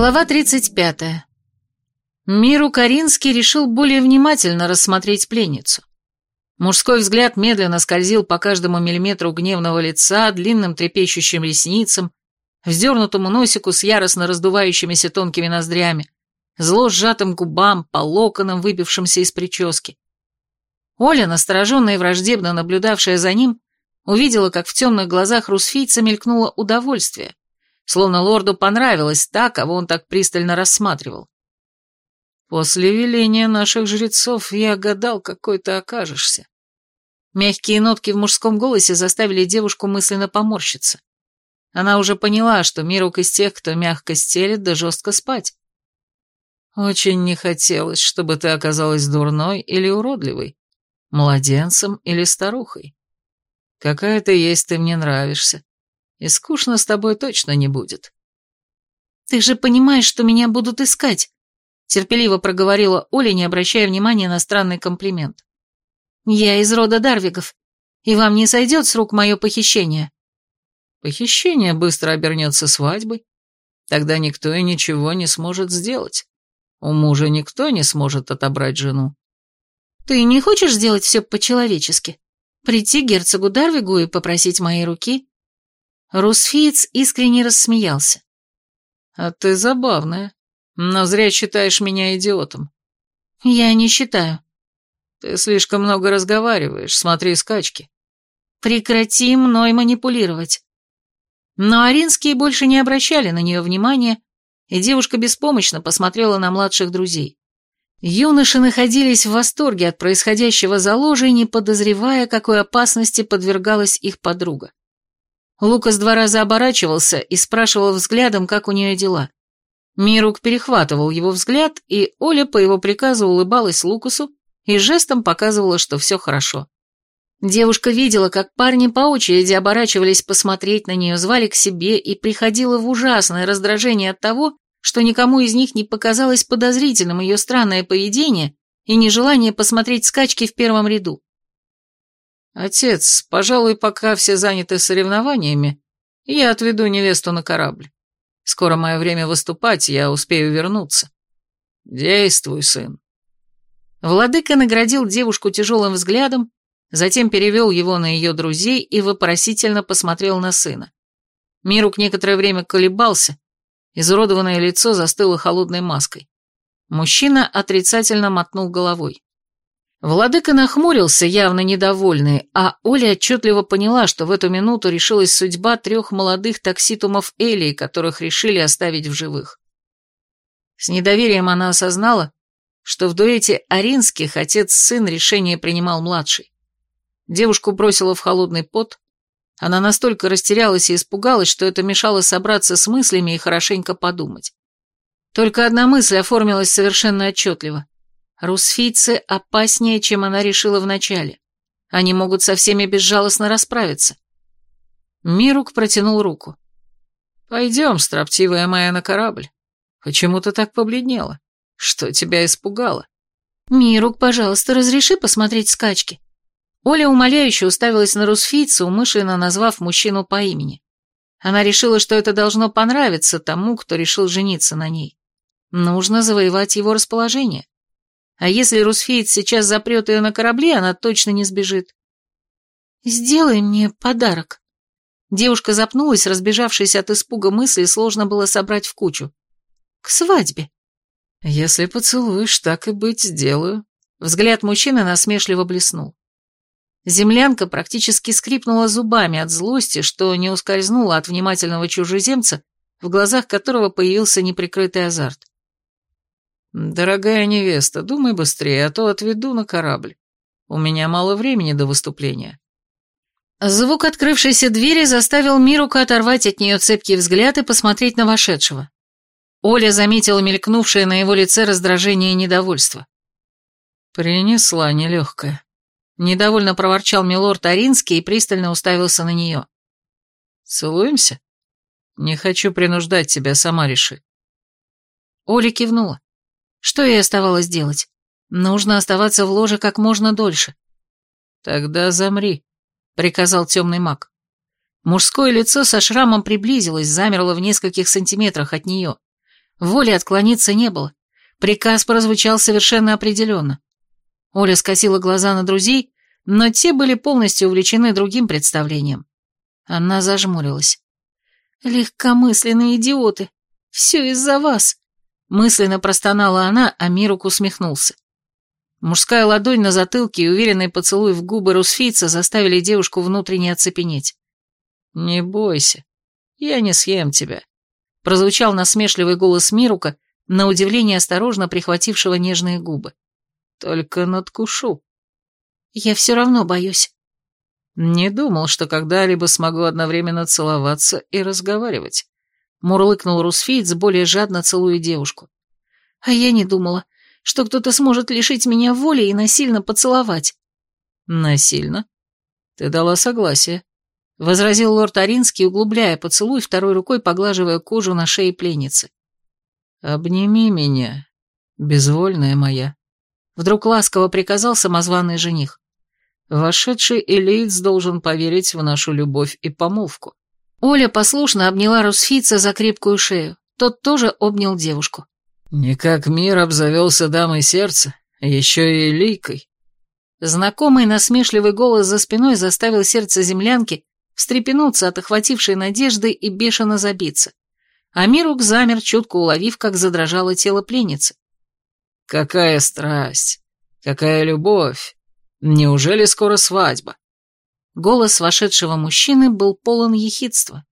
Глава 35. Миру Каринский решил более внимательно рассмотреть пленницу. Мужской взгляд медленно скользил по каждому миллиметру гневного лица, длинным трепещущим ресницам, вздернутому носику с яростно раздувающимися тонкими ноздрями, зло сжатым губам, по локонам, выбившимся из прически. Оля, настороженно и враждебно наблюдавшая за ним, увидела, как в темных глазах русфийца мелькнуло удовольствие, словно лорду понравилось та, кого он так пристально рассматривал. «После веления наших жрецов я гадал, какой ты окажешься». Мягкие нотки в мужском голосе заставили девушку мысленно поморщиться. Она уже поняла, что Мирук из тех, кто мягко стелет да жестко спать. «Очень не хотелось, чтобы ты оказалась дурной или уродливой, младенцем или старухой. Какая ты есть, ты мне нравишься и скучно с тобой точно не будет». «Ты же понимаешь, что меня будут искать», — терпеливо проговорила Оля, не обращая внимания на странный комплимент. «Я из рода Дарвигов, и вам не сойдет с рук мое похищение». «Похищение быстро обернется свадьбой. Тогда никто и ничего не сможет сделать. У мужа никто не сможет отобрать жену». «Ты не хочешь сделать все по-человечески? Прийти к герцогу Дарвигу и попросить моей руки?» Русфиец искренне рассмеялся. «А ты забавная, но зря считаешь меня идиотом». «Я не считаю». «Ты слишком много разговариваешь, смотри скачки». «Прекрати мной манипулировать». Но Аринские больше не обращали на нее внимания, и девушка беспомощно посмотрела на младших друзей. Юноши находились в восторге от происходящего за ложей, не подозревая, какой опасности подвергалась их подруга. Лукас два раза оборачивался и спрашивал взглядом, как у нее дела. Мирук перехватывал его взгляд, и Оля по его приказу улыбалась Лукасу и жестом показывала, что все хорошо. Девушка видела, как парни по очереди оборачивались посмотреть на нее, звали к себе и приходила в ужасное раздражение от того, что никому из них не показалось подозрительным ее странное поведение и нежелание посмотреть скачки в первом ряду. «Отец, пожалуй, пока все заняты соревнованиями, я отведу невесту на корабль. Скоро мое время выступать, я успею вернуться. Действуй, сын». Владыка наградил девушку тяжелым взглядом, затем перевел его на ее друзей и вопросительно посмотрел на сына. Мирук некоторое время колебался, изуродованное лицо застыло холодной маской. Мужчина отрицательно мотнул головой. Владыка нахмурился, явно недовольный, а Оля отчетливо поняла, что в эту минуту решилась судьба трех молодых такситумов Элии, которых решили оставить в живых. С недоверием она осознала, что в дуэте Аринских отец-сын решение принимал младший. Девушку бросила в холодный пот, она настолько растерялась и испугалась, что это мешало собраться с мыслями и хорошенько подумать. Только одна мысль оформилась совершенно отчетливо. Русфийцы опаснее, чем она решила вначале. Они могут со всеми безжалостно расправиться. Мирук протянул руку. «Пойдем, строптивая моя, на корабль. Почему ты так побледнела? Что тебя испугало?» «Мирук, пожалуйста, разреши посмотреть скачки». Оля умоляюще уставилась на Русфийца, умышленно назвав мужчину по имени. Она решила, что это должно понравиться тому, кто решил жениться на ней. Нужно завоевать его расположение. А если Русфеец сейчас запрет ее на корабле, она точно не сбежит. «Сделай мне подарок». Девушка запнулась, разбежавшись от испуга мысли, сложно было собрать в кучу. «К свадьбе». «Если поцелуешь, так и быть, сделаю». Взгляд мужчины насмешливо блеснул. Землянка практически скрипнула зубами от злости, что не ускользнула от внимательного чужеземца, в глазах которого появился неприкрытый азарт. «Дорогая невеста, думай быстрее, а то отведу на корабль. У меня мало времени до выступления». Звук открывшейся двери заставил Мирука оторвать от нее цепкий взгляд и посмотреть на вошедшего. Оля заметила мелькнувшее на его лице раздражение и недовольство. «Принесла нелегкая». Недовольно проворчал милорд Аринский и пристально уставился на нее. «Целуемся? Не хочу принуждать тебя, сама реши». Оля кивнула. Что ей оставалось делать? Нужно оставаться в ложе как можно дольше. «Тогда замри», — приказал темный маг. Мужское лицо со шрамом приблизилось, замерло в нескольких сантиметрах от нее. Воли отклониться не было. Приказ прозвучал совершенно определенно. Оля скосила глаза на друзей, но те были полностью увлечены другим представлением. Она зажмурилась. «Легкомысленные идиоты! Все из-за вас!» Мысленно простонала она, а Мирук усмехнулся. Мужская ладонь на затылке и уверенный поцелуй в губы русфийца заставили девушку внутренне оцепенеть. «Не бойся, я не съем тебя», — прозвучал насмешливый голос Мирука, на удивление осторожно прихватившего нежные губы. «Только надкушу». «Я все равно боюсь». «Не думал, что когда-либо смогу одновременно целоваться и разговаривать», — мурлыкнул Русфийц, более жадно целуя девушку. «А я не думала, что кто-то сможет лишить меня воли и насильно поцеловать». «Насильно? Ты дала согласие», — возразил лорд Аринский, углубляя поцелуй, второй рукой поглаживая кожу на шее пленницы. «Обними меня, безвольная моя», — вдруг ласково приказал самозваный жених. «Вошедший элейц должен поверить в нашу любовь и помолвку». Оля послушно обняла Русфица за крепкую шею. Тот тоже обнял девушку. Не как мир обзавелся дамой сердца, еще и лейкой. Знакомый насмешливый голос за спиной заставил сердце землянки встрепенуться от охватившей надежды и бешено забиться. А Мирук замер, чутко уловив, как задрожало тело пленницы. «Какая страсть! Какая любовь! Неужели скоро свадьба?» Голос вошедшего мужчины был полон ехидства.